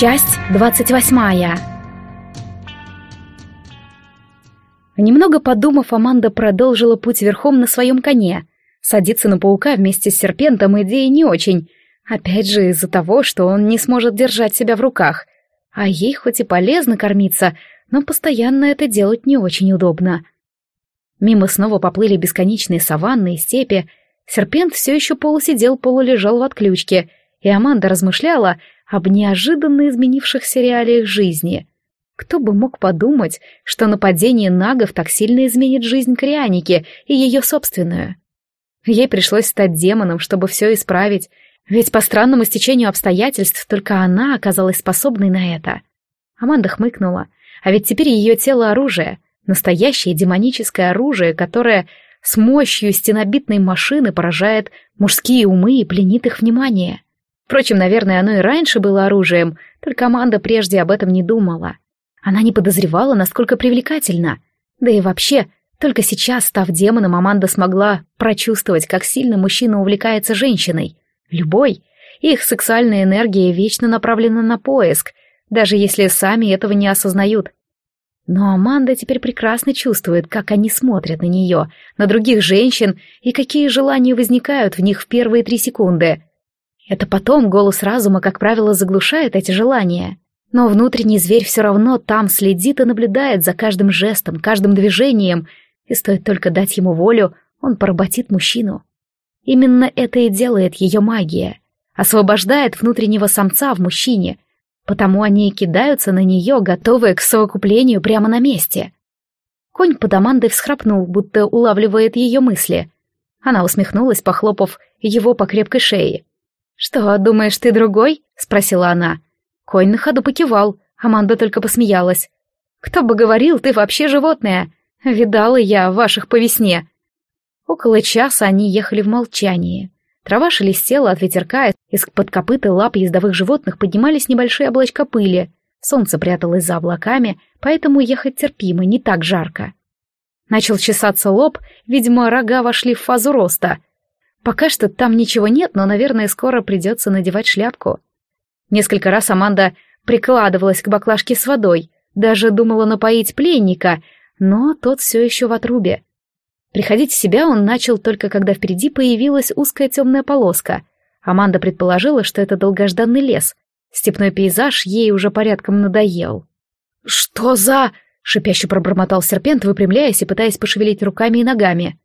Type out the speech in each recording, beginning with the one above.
Часть двадцать восьмая. Немного подумав, Аманда продолжила путь верхом на своем коне. Садиться на паука вместе с серпентом идея не очень. Опять же из-за того, что он не сможет держать себя в руках. А ей хоть и полезно кормиться, но постоянно это делать не очень удобно. Мимо снова поплыли бесконечные саванны и степи. Серпент все еще полусидел, полулежал в отключке, и Аманда размышляла об неожиданно изменившихся реалиях жизни. Кто бы мог подумать, что нападение нагов так сильно изменит жизнь Крианики и ее собственную. Ей пришлось стать демоном, чтобы все исправить, ведь по странному стечению обстоятельств только она оказалась способной на это. Аманда хмыкнула, а ведь теперь ее тело оружие — Настоящее демоническое оружие, которое с мощью стенобитной машины поражает мужские умы и пленит их внимание. Впрочем, наверное, оно и раньше было оружием, только Аманда прежде об этом не думала. Она не подозревала, насколько привлекательно. Да и вообще, только сейчас, став демоном, Аманда смогла прочувствовать, как сильно мужчина увлекается женщиной. Любой. Их сексуальная энергия вечно направлена на поиск, даже если сами этого не осознают. Но Аманда теперь прекрасно чувствует, как они смотрят на нее, на других женщин и какие желания возникают в них в первые три секунды. Это потом голос разума, как правило, заглушает эти желания. Но внутренний зверь все равно там следит и наблюдает за каждым жестом, каждым движением, и стоит только дать ему волю, он поработит мужчину. Именно это и делает ее магия. Освобождает внутреннего самца в мужчине — потому они и кидаются на нее, готовые к совокуплению прямо на месте. Конь под Амандой всхрапнул, будто улавливает ее мысли. Она усмехнулась, похлопав его по крепкой шее. «Что, думаешь, ты другой?» — спросила она. Конь на ходу покивал, Аманда только посмеялась. «Кто бы говорил, ты вообще животное. Видала я ваших по весне». Около часа они ехали в молчании. Трава шелестела от ветерка, из-под копыта лап ездовых животных поднимались небольшие облачка пыли. Солнце пряталось за облаками, поэтому ехать терпимо, не так жарко. Начал чесаться лоб, видимо, рога вошли в фазу роста. Пока что там ничего нет, но, наверное, скоро придется надевать шляпку. Несколько раз Аманда прикладывалась к баклажке с водой, даже думала напоить пленника, но тот все еще в отрубе. Приходить в себя он начал только когда впереди появилась узкая темная полоска. Аманда предположила, что это долгожданный лес. Степной пейзаж ей уже порядком надоел. «Что за...» — шипяще пробормотал серпент, выпрямляясь и пытаясь пошевелить руками и ногами.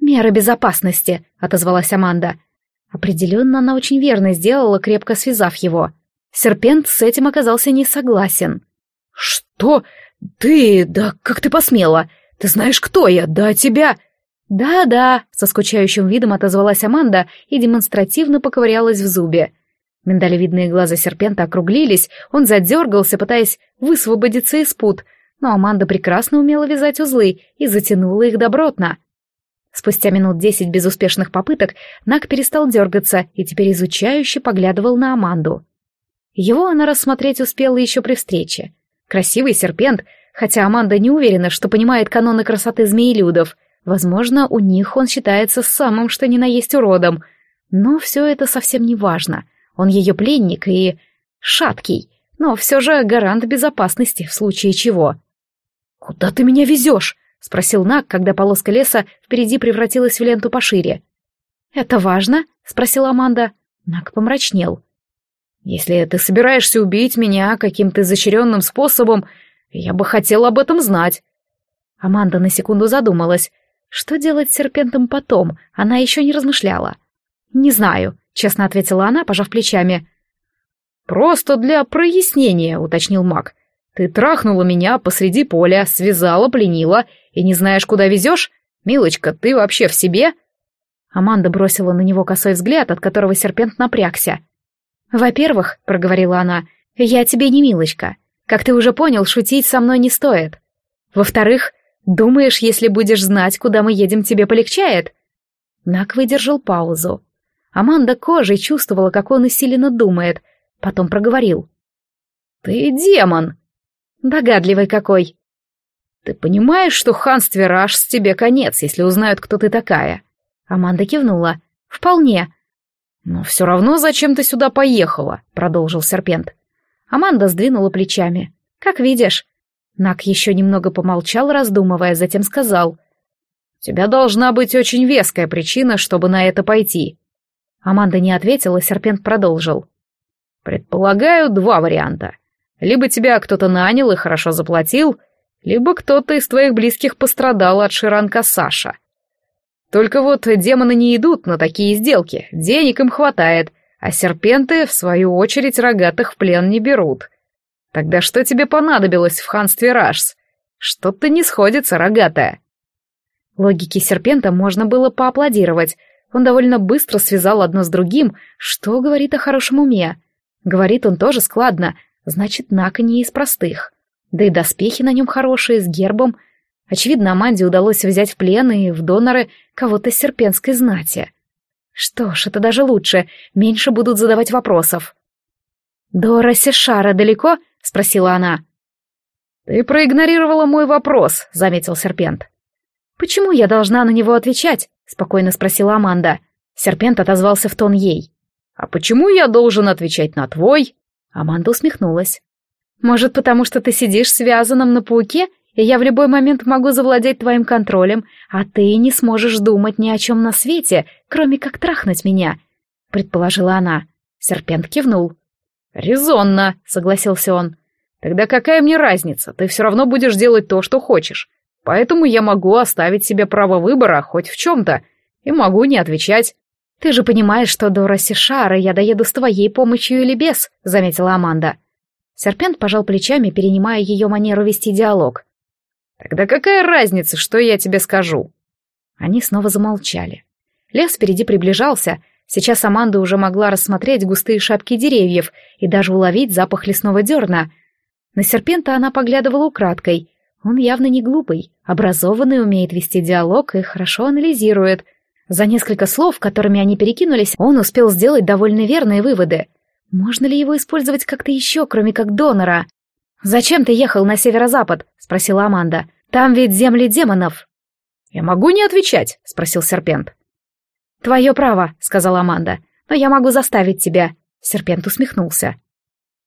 «Меры безопасности», — отозвалась Аманда. Определенно, она очень верно сделала, крепко связав его. Серпент с этим оказался не согласен. «Что? Ты... Да как ты посмела? Ты знаешь, кто я? Да тебя...» «Да-да», — со скучающим видом отозвалась Аманда и демонстративно поковырялась в зубе. Миндалевидные глаза серпента округлились, он задергался, пытаясь высвободиться из пут, но Аманда прекрасно умела вязать узлы и затянула их добротно. Спустя минут десять безуспешных попыток Нак перестал дергаться и теперь изучающе поглядывал на Аманду. Его она рассмотреть успела еще при встрече. Красивый серпент, хотя Аманда не уверена, что понимает каноны красоты змеелюдов. Возможно, у них он считается самым что ни на есть уродом. Но все это совсем не важно. Он ее пленник и... шаткий, но все же гарант безопасности в случае чего. «Куда ты меня везешь?» — спросил Нак, когда полоска леса впереди превратилась в ленту пошире. «Это важно?» — спросила Аманда. Нак помрачнел. «Если ты собираешься убить меня каким-то изощренным способом, я бы хотел об этом знать. Аманда на секунду задумалась. Что делать с серпентом потом? Она еще не размышляла. «Не знаю», — честно ответила она, пожав плечами. «Просто для прояснения», — уточнил маг. «Ты трахнула меня посреди поля, связала, пленила, и не знаешь, куда везешь? Милочка, ты вообще в себе?» Аманда бросила на него косой взгляд, от которого серпент напрягся. «Во-первых», — проговорила она, — «я тебе не милочка. Как ты уже понял, шутить со мной не стоит. Во-вторых, думаешь, если будешь знать, куда мы едем, тебе полегчает?» Нак выдержал паузу. Аманда кожей чувствовала, как он усиленно думает, потом проговорил. «Ты демон!» «Догадливый какой!» «Ты понимаешь, что ханстве Раш с тебе конец, если узнают, кто ты такая?» Аманда кивнула. «Вполне». «Но все равно зачем ты сюда поехала?» — продолжил Серпент. Аманда сдвинула плечами. «Как видишь». Нак еще немного помолчал, раздумывая, затем сказал. «У тебя должна быть очень веская причина, чтобы на это пойти». Аманда не ответила, серпент продолжил. «Предполагаю, два варианта. Либо тебя кто-то нанял и хорошо заплатил, либо кто-то из твоих близких пострадал от Ширанка Саша. Только вот демоны не идут на такие сделки, денег им хватает, а серпенты, в свою очередь, рогатых в плен не берут. Тогда что тебе понадобилось в ханстве Рашс? Что-то не сходится, рогатая. Логике серпента можно было поаплодировать. Он довольно быстро связал одно с другим, что говорит о хорошем уме. Говорит он тоже складно, значит, Нака не из простых. Да и доспехи на нем хорошие, с гербом. Очевидно, Аманде удалось взять в плен и в доноры кого-то серпенской знати. Что ж, это даже лучше, меньше будут задавать вопросов. «Дора Сешара далеко?» — спросила она. «Ты проигнорировала мой вопрос», — заметил Серпент. «Почему я должна на него отвечать?» — спокойно спросила Аманда. Серпент отозвался в тон ей. «А почему я должен отвечать на твой?» Аманда усмехнулась. «Может, потому что ты сидишь связанным на пауке и я в любой момент могу завладеть твоим контролем, а ты не сможешь думать ни о чем на свете, кроме как трахнуть меня», — предположила она. Серпент кивнул. «Резонно», — согласился он. «Тогда какая мне разница? Ты все равно будешь делать то, что хочешь. Поэтому я могу оставить себе право выбора хоть в чем-то, и могу не отвечать». «Ты же понимаешь, что до Рассишара я доеду с твоей помощью или без», — заметила Аманда. Серпент пожал плечами, перенимая ее манеру вести диалог. «Тогда какая разница, что я тебе скажу?» Они снова замолчали. Лес впереди приближался, сейчас Аманда уже могла рассмотреть густые шапки деревьев и даже уловить запах лесного дерна. На серпента она поглядывала украдкой. Он явно не глупый, образованный, умеет вести диалог и хорошо анализирует. За несколько слов, которыми они перекинулись, он успел сделать довольно верные выводы. Можно ли его использовать как-то еще, кроме как донора? «Зачем ты ехал на северо-запад?» — спросила Аманда. «Там ведь земли демонов». «Я могу не отвечать?» — спросил Серпент. «Твое право», — сказала Аманда. «Но я могу заставить тебя». Серпент усмехнулся.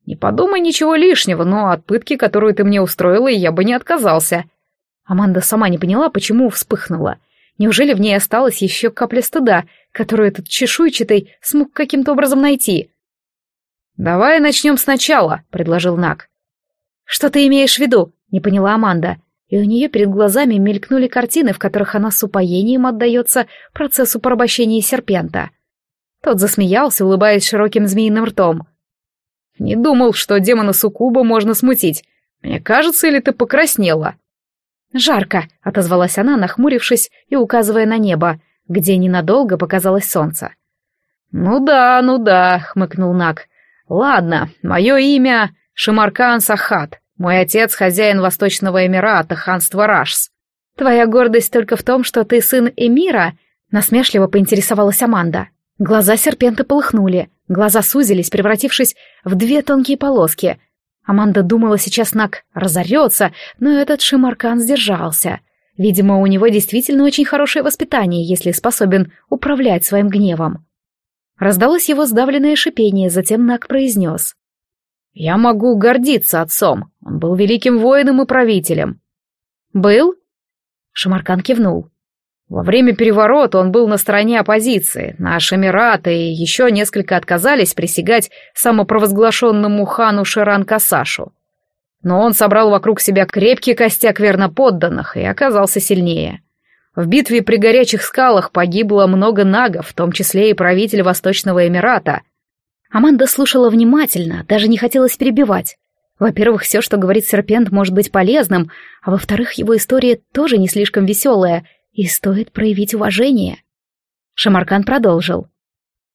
«Не подумай ничего лишнего, но от пытки, которую ты мне устроила, я бы не отказался». Аманда сама не поняла, почему вспыхнула. Неужели в ней осталась еще капля стыда, которую этот чешуйчатый смог каким-то образом найти? «Давай начнем сначала», — предложил Нак. «Что ты имеешь в виду?» — не поняла Аманда. И у нее перед глазами мелькнули картины, в которых она с упоением отдается процессу порабощения серпента. Тот засмеялся, улыбаясь широким змеиным ртом. «Не думал, что демона Сукуба можно смутить. Мне кажется, или ты покраснела?» «Жарко», — отозвалась она, нахмурившись и указывая на небо, где ненадолго показалось солнце. «Ну да, ну да», — хмыкнул Нак. «Ладно, мое имя Шамаркан Сахат. Мой отец — хозяин Восточного Эмирата, ханства Рашс. Твоя гордость только в том, что ты сын Эмира?» Насмешливо поинтересовалась Аманда. Глаза серпента полыхнули, глаза сузились, превратившись в две тонкие полоски. Аманда думала, сейчас Нак разорется, но этот Шимаркан сдержался. Видимо, у него действительно очень хорошее воспитание, если способен управлять своим гневом. Раздалось его сдавленное шипение, затем Нак произнес. «Я могу гордиться отцом. Он был великим воином и правителем». «Был?» Шамаркан кивнул. Во время переворота он был на стороне оппозиции. Наши Эмираты и еще несколько отказались присягать самопровозглашенному хану Ширан Касашу. Но он собрал вокруг себя крепкий костяк верноподданных и оказался сильнее. В битве при горячих скалах погибло много нагов, в том числе и правитель Восточного Эмирата. Аманда слушала внимательно, даже не хотелось перебивать. Во-первых, все, что говорит Серпент, может быть полезным, а во-вторых, его история тоже не слишком веселая, и стоит проявить уважение. Шамаркан продолжил.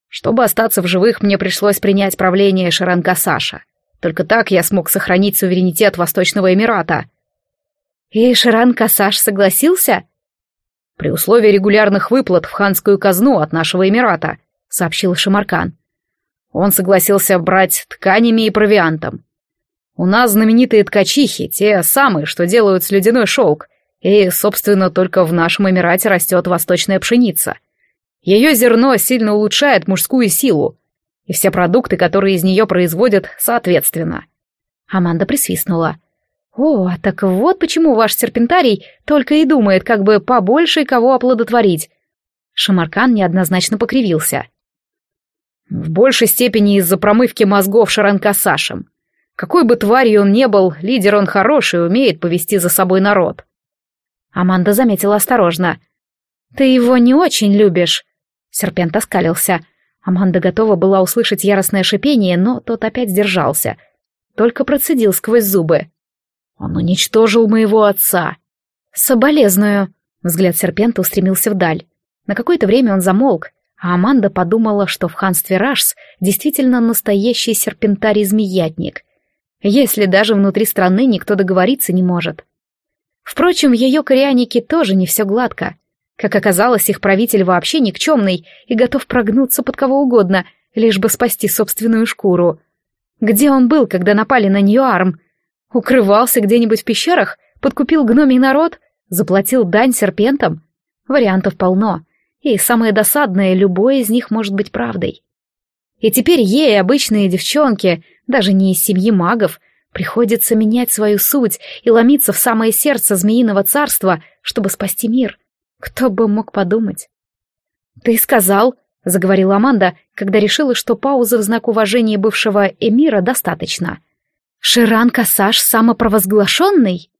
Чтобы остаться в живых, мне пришлось принять правление Шаранкасаша. Только так я смог сохранить суверенитет Восточного Эмирата. И Шаран-Касаш согласился? При условии регулярных выплат в ханскую казну от нашего Эмирата, сообщил Шамаркан. Он согласился брать тканями и провиантом. У нас знаменитые ткачихи, те самые, что делают слюдяной шелк, и, собственно, только в нашем Эмирате растет восточная пшеница. Ее зерно сильно улучшает мужскую силу, и все продукты, которые из нее производят, соответственно. Аманда присвистнула. «О, так вот почему ваш серпентарий только и думает, как бы побольше кого оплодотворить». Шамаркан неоднозначно покривился. «В большей степени из-за промывки мозгов Шаранкасашем. Какой бы тварью он ни был, лидер он хороший, умеет повести за собой народ». Аманда заметила осторожно. «Ты его не очень любишь?» Серпент оскалился. Аманда готова была услышать яростное шипение, но тот опять сдержался. Только процедил сквозь зубы. «Он уничтожил моего отца!» «Соболезную!» Взгляд серпента устремился вдаль. На какое-то время он замолк, а Аманда подумала, что в ханстве Рашс действительно настоящий серпентарий-змеятник, если даже внутри страны никто договориться не может. Впрочем, в ее корианике тоже не все гладко. Как оказалось, их правитель вообще никчемный и готов прогнуться под кого угодно, лишь бы спасти собственную шкуру. Где он был, когда напали на Ньюарм? Укрывался где-нибудь в пещерах? Подкупил гномий народ? Заплатил дань серпентам? Вариантов полно. И самое досадное, любой из них может быть правдой. И теперь ей, обычные девчонки, даже не из семьи магов, приходится менять свою суть и ломиться в самое сердце змеиного царства, чтобы спасти мир. Кто бы мог подумать? «Ты сказал», — заговорила Аманда, когда решила, что паузы в знак уважения бывшего эмира достаточно. «Ширан Кассаж самопровозглашенный?»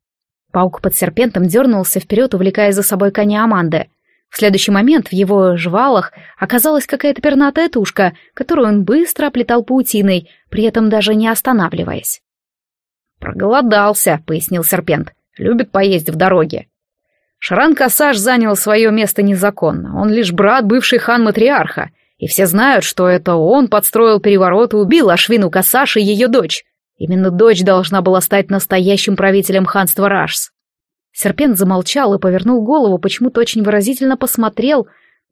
Паук под серпентом дернулся вперед, увлекая за собой коня Аманды. В следующий момент в его жвалах оказалась какая-то пернатая тушка, которую он быстро оплетал паутиной, при этом даже не останавливаясь. «Проголодался», — пояснил серпент. «Любит поесть в дороге». Шаран Касаш занял свое место незаконно. Он лишь брат бывший хан-матриарха. И все знают, что это он подстроил переворот и убил Ашвину Касаш и ее дочь. Именно дочь должна была стать настоящим правителем ханства Рашс. Серпент замолчал и повернул голову, почему-то очень выразительно посмотрел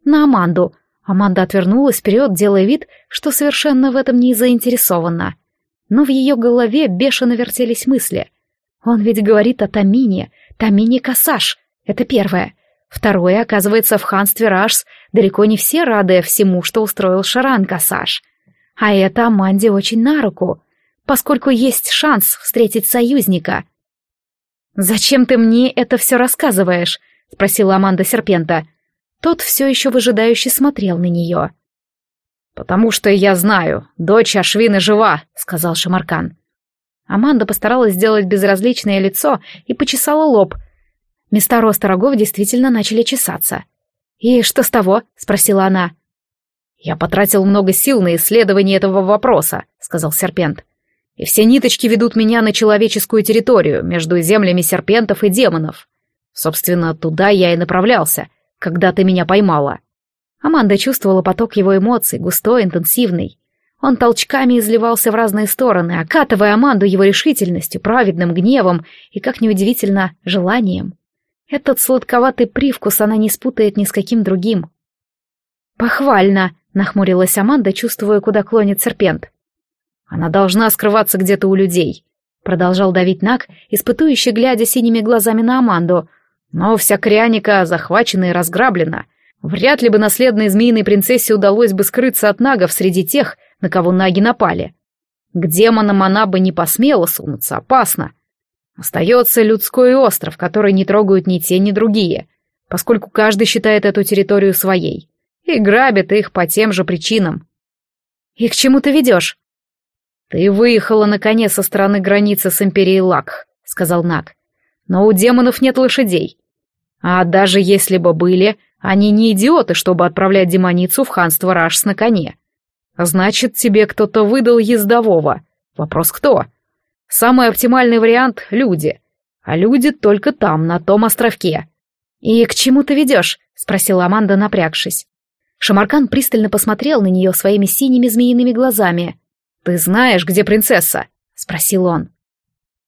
на Аманду. Аманда отвернулась вперед, делая вид, что совершенно в этом не заинтересована. Но в ее голове бешено вертелись мысли. Он ведь говорит о Тамине, Тамине Касаш. Это первое. Второе, оказывается, в ханстве Рашс далеко не все рады всему, что устроил Шаран Касаш. А это Аманде очень на руку, поскольку есть шанс встретить союзника. «Зачем ты мне это все рассказываешь?» — спросила Аманда Серпента. Тот все еще выжидающе смотрел на нее. «Потому что я знаю, дочь Ашвины жива», — сказал Шамаркан. Аманда постаралась сделать безразличное лицо и почесала лоб, Места роста рогов действительно начали чесаться. «И что с того?» — спросила она. «Я потратил много сил на исследование этого вопроса», — сказал серпент. «И все ниточки ведут меня на человеческую территорию, между землями серпентов и демонов. Собственно, туда я и направлялся, когда ты меня поймала». Аманда чувствовала поток его эмоций, густой, интенсивный. Он толчками изливался в разные стороны, окатывая Аманду его решительностью, праведным гневом и, как неудивительно, желанием. Этот сладковатый привкус она не спутает ни с каким другим. «Похвально!» — нахмурилась Аманда, чувствуя, куда клонит серпент. «Она должна скрываться где-то у людей», — продолжал давить Нак, испытующий, глядя синими глазами на Аманду. «Но вся кряника захвачена и разграблена. Вряд ли бы наследной змеиной принцессе удалось бы скрыться от нагов среди тех, на кого наги напали. К демонам она бы не посмела сунуться, опасно. Остается людской остров, который не трогают ни те, ни другие, поскольку каждый считает эту территорию своей и грабит их по тем же причинам. «И к чему ты ведешь?» «Ты выехала, наконец, со стороны границы с Империей Лак», — сказал Нак. «Но у демонов нет лошадей. А даже если бы были, они не идиоты, чтобы отправлять демоницу в ханство Рашс на коне. Значит, тебе кто-то выдал ездового. Вопрос кто?» Самый оптимальный вариант — люди. А люди только там, на том островке. «И к чему ты ведешь?» — спросила Аманда, напрягшись. Шамаркан пристально посмотрел на нее своими синими змеиными глазами. «Ты знаешь, где принцесса?» — спросил он.